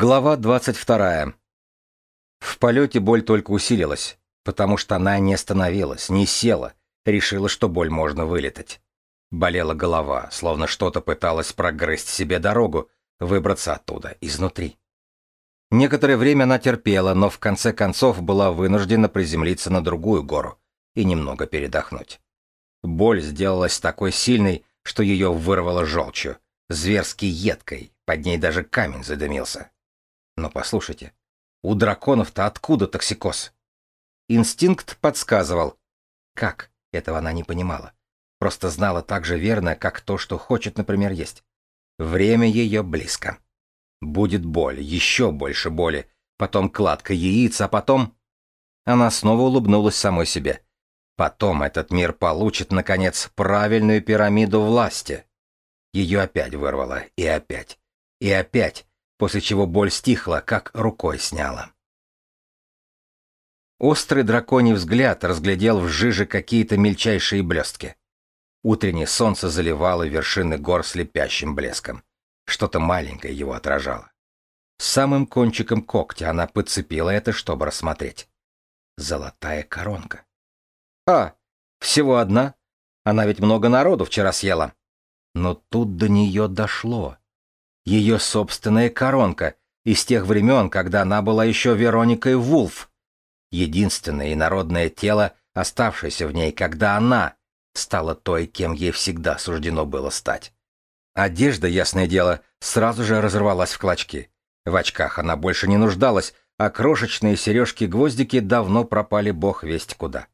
Глава 22. В полете боль только усилилась, потому что она не остановилась, не села, решила, что боль можно вылетать. Болела голова, словно что-то пыталось прогрызть себе дорогу, выбраться оттуда, изнутри. Некоторое время она терпела, но в конце концов была вынуждена приземлиться на другую гору и немного передохнуть. Боль сделалась такой сильной, что ее вырвало желчью, зверски едкой, под ней даже камень задымился. Но послушайте, у драконов-то откуда токсикоз? Инстинкт подсказывал. Как? Этого она не понимала. Просто знала так же верно, как то, что хочет, например, есть. Время ее близко. Будет боль, еще больше боли, потом кладка яиц, а потом... Она снова улыбнулась самой себе. Потом этот мир получит, наконец, правильную пирамиду власти. Ее опять вырвало, и опять, и опять, после чего боль стихла, как рукой сняла. Острый драконий взгляд разглядел в жиже какие-то мельчайшие блестки. Утреннее солнце заливало вершины гор слепящим блеском. Что-то маленькое его отражало. Самым кончиком когтя она подцепила это, чтобы рассмотреть. Золотая коронка. А, всего одна? Она ведь много народу вчера съела. Но тут до нее дошло ее собственная коронка из тех времен, когда она была еще Вероникой Вулф. Единственное инородное тело, оставшееся в ней, когда она стала той, кем ей всегда суждено было стать. Одежда, ясное дело, сразу же разорвалась в клочки. В очках она больше не нуждалась, а крошечные сережки-гвоздики давно пропали бог весть куда.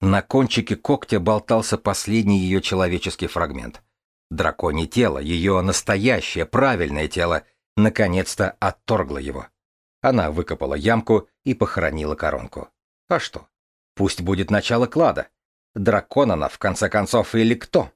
На кончике когтя болтался последний ее человеческий фрагмент — Драконье тело, ее настоящее, правильное тело, наконец-то отторгло его. Она выкопала ямку и похоронила коронку. А что? Пусть будет начало клада. Дракон она, в конце концов, или кто?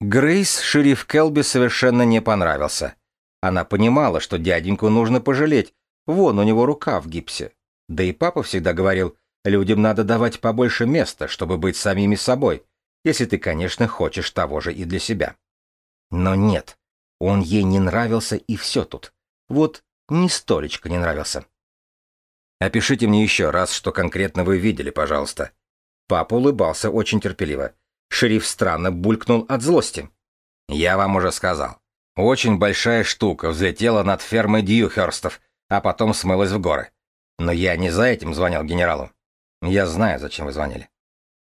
Грейс шериф Келби совершенно не понравился. Она понимала, что дяденьку нужно пожалеть. Вон у него рука в гипсе. Да и папа всегда говорил, людям надо давать побольше места, чтобы быть самими собой если ты, конечно, хочешь того же и для себя. Но нет, он ей не нравился и все тут. Вот ни столечко не нравился. Опишите мне еще раз, что конкретно вы видели, пожалуйста. Папа улыбался очень терпеливо. Шериф странно булькнул от злости. Я вам уже сказал. Очень большая штука взлетела над фермой Дьюхерстов, а потом смылась в горы. Но я не за этим звонил генералу. Я знаю, зачем вы звонили.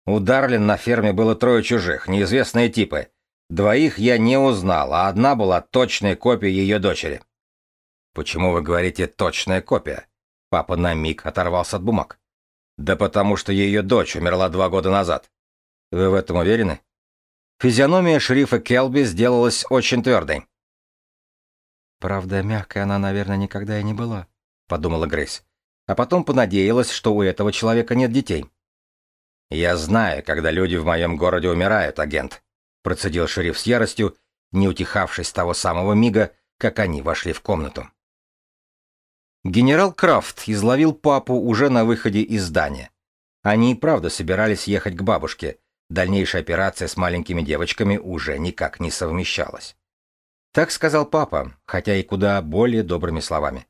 У Дарлин на ферме было трое чужих, неизвестные типы. Двоих я не узнал, а одна была точной копией ее дочери. Почему вы говорите «точная копия»? Папа на миг оторвался от бумаг. Да потому что ее дочь умерла два года назад. Вы в этом уверены? Физиономия шерифа Келби сделалась очень твердой. «Правда, мягкая она, наверное, никогда и не была», — подумала Грейс. А потом понадеялась, что у этого человека нет детей. «Я знаю, когда люди в моем городе умирают, агент», — процедил шериф с яростью, не утихавший с того самого мига, как они вошли в комнату. Генерал Крафт изловил папу уже на выходе из здания. Они и правда собирались ехать к бабушке. Дальнейшая операция с маленькими девочками уже никак не совмещалась. Так сказал папа, хотя и куда более добрыми словами.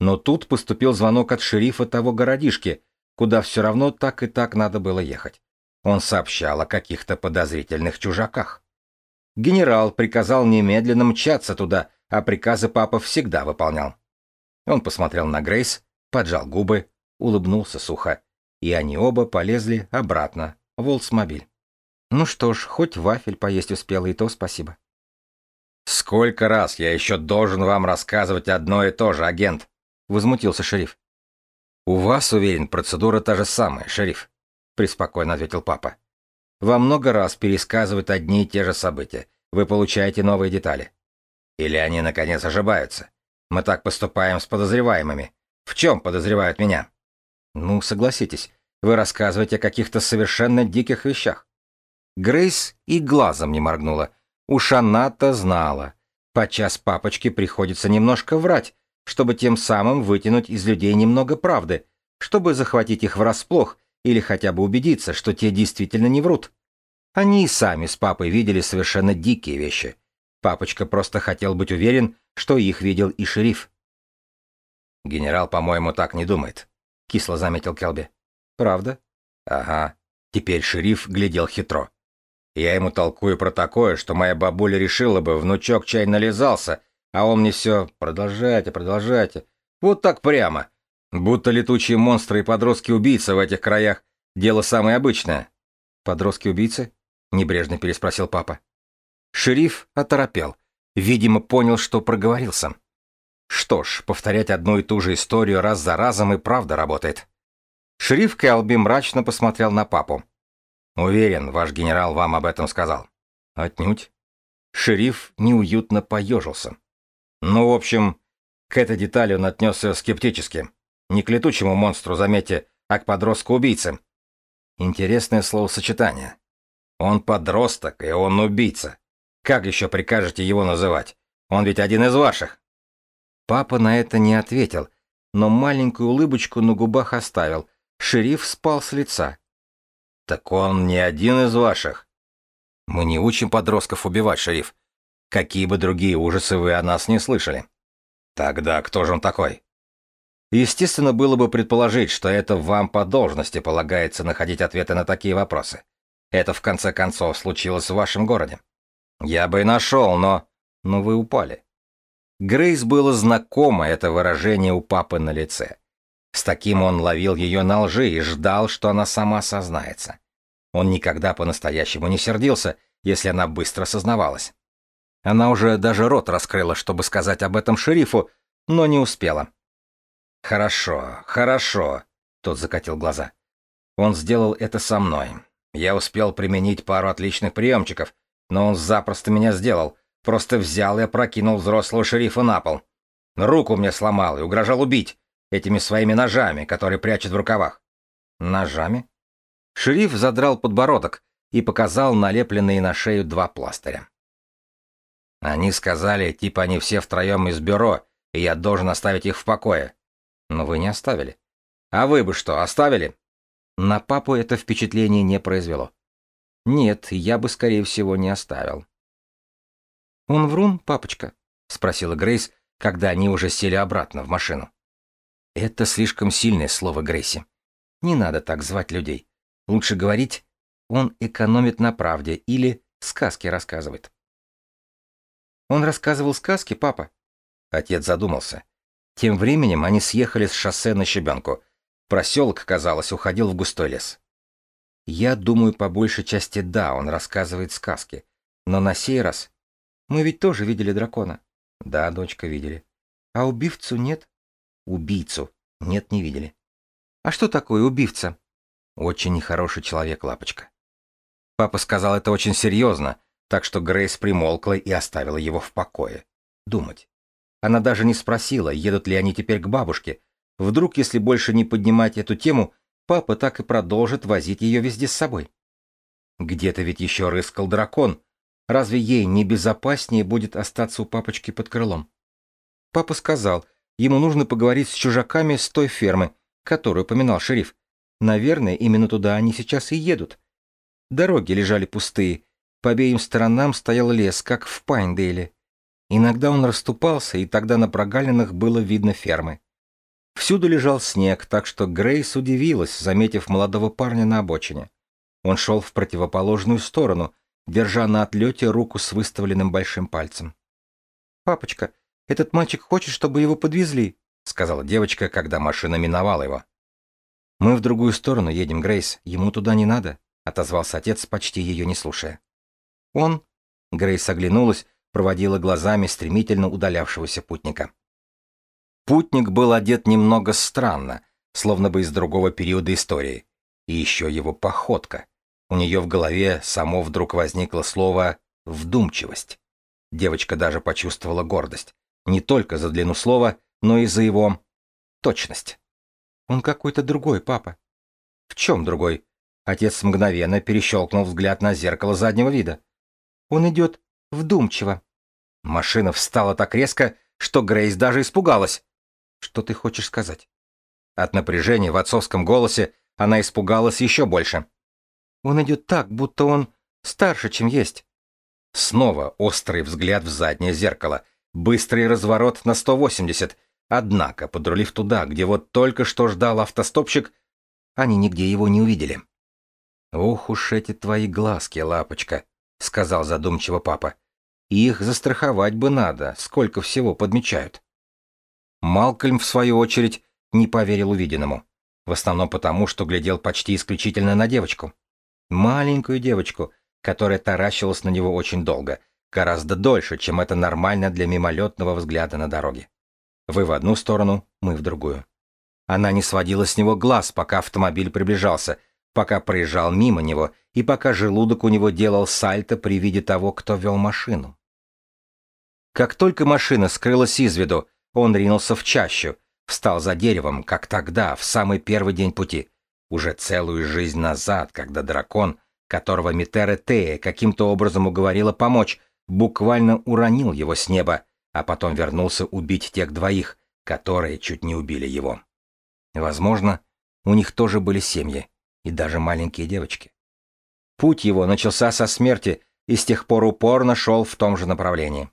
Но тут поступил звонок от шерифа того городишки, куда все равно так и так надо было ехать. Он сообщал о каких-то подозрительных чужаках. Генерал приказал немедленно мчаться туда, а приказы папа всегда выполнял. Он посмотрел на Грейс, поджал губы, улыбнулся сухо, и они оба полезли обратно в Олдсмобиль. Ну что ж, хоть вафель поесть успела, и то спасибо. «Сколько раз я еще должен вам рассказывать одно и то же, агент?» — возмутился шериф. «У вас, уверен, процедура та же самая, шериф», — преспокойно ответил папа. «Вам много раз пересказывают одни и те же события. Вы получаете новые детали. Или они, наконец, ошибаются. Мы так поступаем с подозреваемыми. В чем подозревают меня?» «Ну, согласитесь, вы рассказываете о каких-то совершенно диких вещах». Грейс и глазом не моргнула. Уж она-то знала. Подчас папочке приходится немножко врать, чтобы тем самым вытянуть из людей немного правды, чтобы захватить их врасплох или хотя бы убедиться, что те действительно не врут. Они и сами с папой видели совершенно дикие вещи. Папочка просто хотел быть уверен, что их видел и шериф. «Генерал, по-моему, так не думает», — кисло заметил Келби. «Правда?» «Ага». Теперь шериф глядел хитро. Я ему толкую про такое, что моя бабуля решила бы, внучок чай нализался, а он мне все «продолжайте, продолжайте». Вот так прямо. Будто летучие монстры и подростки-убийцы в этих краях — дело самое обычное. «Подростки-убийцы?» — небрежно переспросил папа. Шериф оторопел. Видимо, понял, что проговорился. Что ж, повторять одну и ту же историю раз за разом и правда работает. Шериф Келби мрачно посмотрел на папу. «Уверен, ваш генерал вам об этом сказал». «Отнюдь». Шериф неуютно поежился. «Ну, в общем, к этой детали он отнесся скептически. Не к летучему монстру, заметьте, а к подростку-убийце. Интересное словосочетание. Он подросток, и он убийца. Как еще прикажете его называть? Он ведь один из ваших. Папа на это не ответил, но маленькую улыбочку на губах оставил. Шериф спал с лица. Так он не один из ваших. Мы не учим подростков убивать, шериф. Какие бы другие ужасы вы о нас не слышали. Тогда кто же он такой? Естественно, было бы предположить, что это вам по должности полагается находить ответы на такие вопросы. Это, в конце концов, случилось в вашем городе. Я бы и нашел, но... Но вы упали. Грейс было знакомо это выражение у папы на лице. С таким он ловил ее на лжи и ждал, что она сама сознается. Он никогда по-настоящему не сердился, если она быстро сознавалась. Она уже даже рот раскрыла, чтобы сказать об этом шерифу, но не успела. «Хорошо, хорошо», — тот закатил глаза. «Он сделал это со мной. Я успел применить пару отличных приемчиков, но он запросто меня сделал. Просто взял и опрокинул взрослого шерифа на пол. Руку мне сломал и угрожал убить этими своими ножами, которые прячет в рукавах. Ножами? Шериф задрал подбородок и показал налепленные на шею два пластыря. Они сказали, типа они все втроем из бюро, и я должен оставить их в покое. Но вы не оставили. А вы бы что, оставили? На папу это впечатление не произвело. Нет, я бы, скорее всего, не оставил. «Он врун, папочка?» — спросила Грейс, когда они уже сели обратно в машину. «Это слишком сильное слово, Грейси. Не надо так звать людей. Лучше говорить, он экономит на правде или сказки рассказывает». «Он рассказывал сказки, папа?» Отец задумался. Тем временем они съехали с шоссе на щебенку. Проселок, казалось, уходил в густой лес. Я думаю, по большей части да, он рассказывает сказки. Но на сей раз мы ведь тоже видели дракона. Да, дочка, видели. А убивцу нет? Убийцу. Нет, не видели. А что такое убивца? Очень нехороший человек, лапочка. Папа сказал это очень серьезно, так что Грейс примолкла и оставила его в покое. Думать. Она даже не спросила, едут ли они теперь к бабушке. Вдруг, если больше не поднимать эту тему, папа так и продолжит возить ее везде с собой. Где-то ведь еще рыскал дракон, Разве ей не безопаснее будет остаться у папочки под крылом? Папа сказал, ему нужно поговорить с чужаками с той фермы, которую упоминал шериф. Наверное, именно туда они сейчас и едут. Дороги лежали пустые, по обеим сторонам стоял лес, как в Пайндейле. Иногда он расступался, и тогда на прогалинах было видно фермы. Всюду лежал снег, так что Грейс удивилась, заметив молодого парня на обочине. Он шел в противоположную сторону, держа на отлете руку с выставленным большим пальцем. «Папочка, этот мальчик хочет, чтобы его подвезли», — сказала девочка, когда машина миновала его. «Мы в другую сторону едем, Грейс, ему туда не надо», — отозвался отец, почти ее не слушая. «Он...» — Грейс оглянулась, проводила глазами стремительно удалявшегося путника. Путник был одет немного странно, словно бы из другого периода истории. И еще его походка — у нее в голове само вдруг возникло слово «вдумчивость». Девочка даже почувствовала гордость. Не только за длину слова, но и за его точность. «Он какой-то другой, папа». «В чем другой?» Отец мгновенно перещелкнул взгляд на зеркало заднего вида. «Он идет вдумчиво». Машина встала так резко, что Грейс даже испугалась. «Что ты хочешь сказать?» От напряжения в отцовском голосе она испугалась еще больше. Он идет так, будто он старше, чем есть. Снова острый взгляд в заднее зеркало, быстрый разворот на 180, однако, подрулив туда, где вот только что ждал автостопщик, они нигде его не увидели. «Ох уж эти твои глазки, лапочка», — сказал задумчиво папа. «Их застраховать бы надо, сколько всего подмечают». Малкольм, в свою очередь, не поверил увиденному. В основном потому, что глядел почти исключительно на девочку. Маленькую девочку, которая таращилась на него очень долго, гораздо дольше, чем это нормально для мимолетного взгляда на дороге. Вы в одну сторону, мы в другую. Она не сводила с него глаз, пока автомобиль приближался, пока проезжал мимо него и пока желудок у него делал сальто при виде того, кто вел машину. Как только машина скрылась из виду, он ринулся в чащу, встал за деревом, как тогда, в самый первый день пути, уже целую жизнь назад, когда дракон, которого Митера Тея каким-то образом уговорила помочь, буквально уронил его с неба, а потом вернулся убить тех двоих, которые чуть не убили его. Возможно, у них тоже были семьи, и даже маленькие девочки. Путь его начался со смерти и с тех пор упорно шел в том же направлении.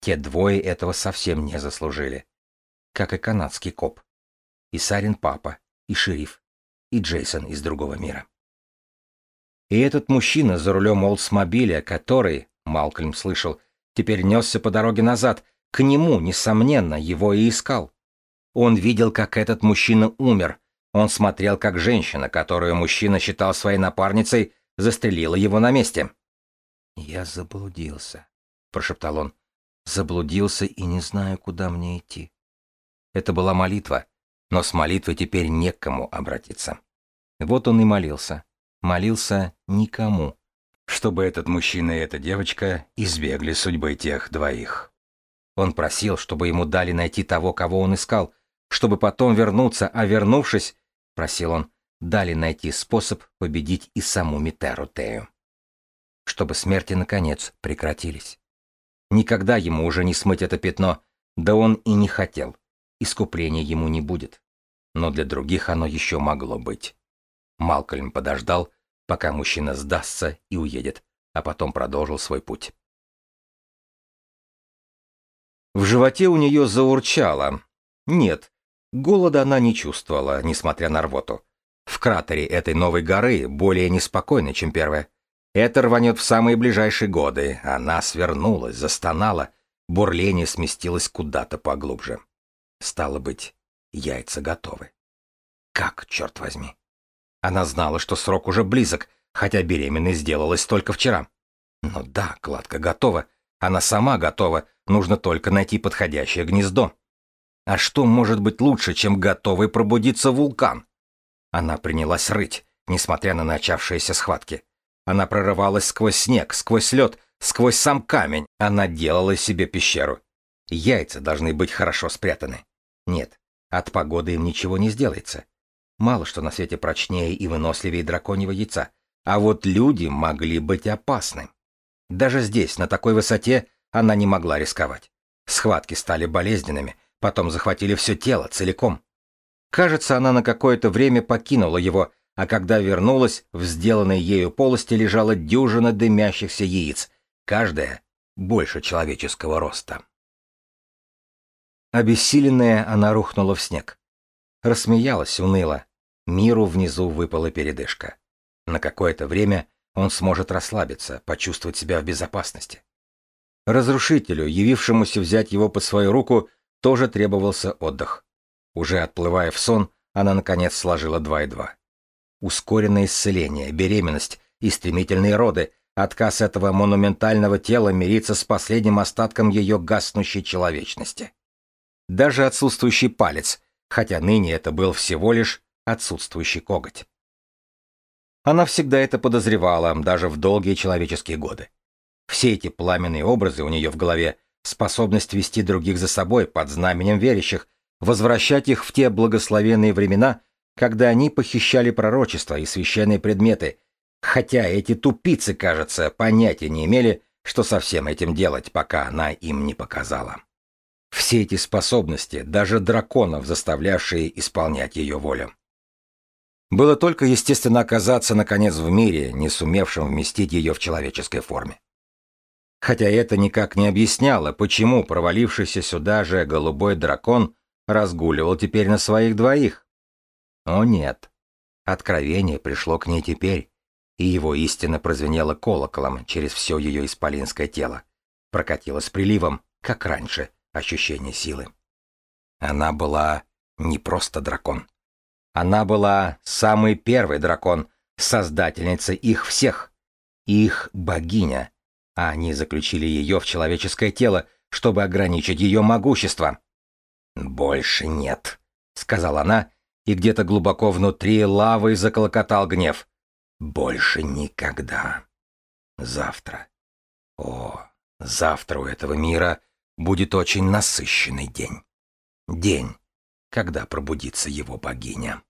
Те двое этого совсем не заслужили. Как и канадский коп. И Сарин папа, и шериф, и Джейсон из другого мира. И этот мужчина за рулем Олдсмобиля, который, Малкольм слышал, теперь несся по дороге назад, к нему, несомненно, его и искал. Он видел, как этот мужчина умер. Он смотрел, как женщина, которую мужчина считал своей напарницей, застрелила его на месте. «Я заблудился», — прошептал он. Заблудился и не знаю, куда мне идти. Это была молитва, но с молитвой теперь не к кому обратиться. Вот он и молился. Молился никому, чтобы этот мужчина и эта девочка избегли судьбы тех двоих. Он просил, чтобы ему дали найти того, кого он искал, чтобы потом вернуться, а вернувшись, просил он, дали найти способ победить и саму Митеру Тею. Чтобы смерти, наконец, прекратились. Никогда ему уже не смыть это пятно, да он и не хотел. Искупления ему не будет. Но для других оно еще могло быть. Малкольм подождал, пока мужчина сдастся и уедет, а потом продолжил свой путь. В животе у нее заурчало. Нет, голода она не чувствовала, несмотря на рвоту. В кратере этой новой горы более неспокойно, чем первая. Это рванет в самые ближайшие годы. Она свернулась, застонала. Бурление сместилось куда-то поглубже. Стало быть, яйца готовы. Как, черт возьми? Она знала, что срок уже близок, хотя беременной сделалась только вчера. Но да, кладка готова. Она сама готова. Нужно только найти подходящее гнездо. А что может быть лучше, чем готовый пробудиться вулкан? Она принялась рыть, несмотря на начавшиеся схватки. Она прорывалась сквозь снег, сквозь лед, сквозь сам камень. Она делала себе пещеру. Яйца должны быть хорошо спрятаны. Нет, от погоды им ничего не сделается. Мало что на свете прочнее и выносливее драконьего яйца. А вот люди могли быть опасны. Даже здесь, на такой высоте, она не могла рисковать. Схватки стали болезненными, потом захватили все тело целиком. Кажется, она на какое-то время покинула его, а когда вернулась, в сделанной ею полости лежала дюжина дымящихся яиц, каждая больше человеческого роста. Обессиленная, она рухнула в снег. Рассмеялась уныло. Миру внизу выпала передышка. На какое-то время он сможет расслабиться, почувствовать себя в безопасности. Разрушителю, явившемуся взять его под свою руку, тоже требовался отдых. Уже отплывая в сон, она наконец сложила два и два ускоренное исцеление, беременность и стремительные роды, отказ этого монументального тела мириться с последним остатком ее гаснущей человечности. Даже отсутствующий палец, хотя ныне это был всего лишь отсутствующий коготь. Она всегда это подозревала, даже в долгие человеческие годы. Все эти пламенные образы у нее в голове, способность вести других за собой под знаменем верящих, возвращать их в те благословенные времена, когда они похищали пророчества и священные предметы, хотя эти тупицы, кажется, понятия не имели, что со всем этим делать, пока она им не показала. Все эти способности, даже драконов, заставлявшие исполнять ее волю. Было только естественно оказаться, наконец, в мире, не сумевшем вместить ее в человеческой форме. Хотя это никак не объясняло, почему провалившийся сюда же голубой дракон разгуливал теперь на своих двоих. О нет, откровение пришло к ней теперь, и его истина прозвенела колоколом через все ее исполинское тело, прокатилась приливом, как раньше, ощущение силы. Она была не просто дракон. Она была самый первый дракон, создательница их всех, их богиня, а они заключили ее в человеческое тело, чтобы ограничить ее могущество. «Больше нет», — сказала она, и где-то глубоко внутри лавой заколокотал гнев. «Больше никогда. Завтра. О, завтра у этого мира будет очень насыщенный день. День, когда пробудится его богиня».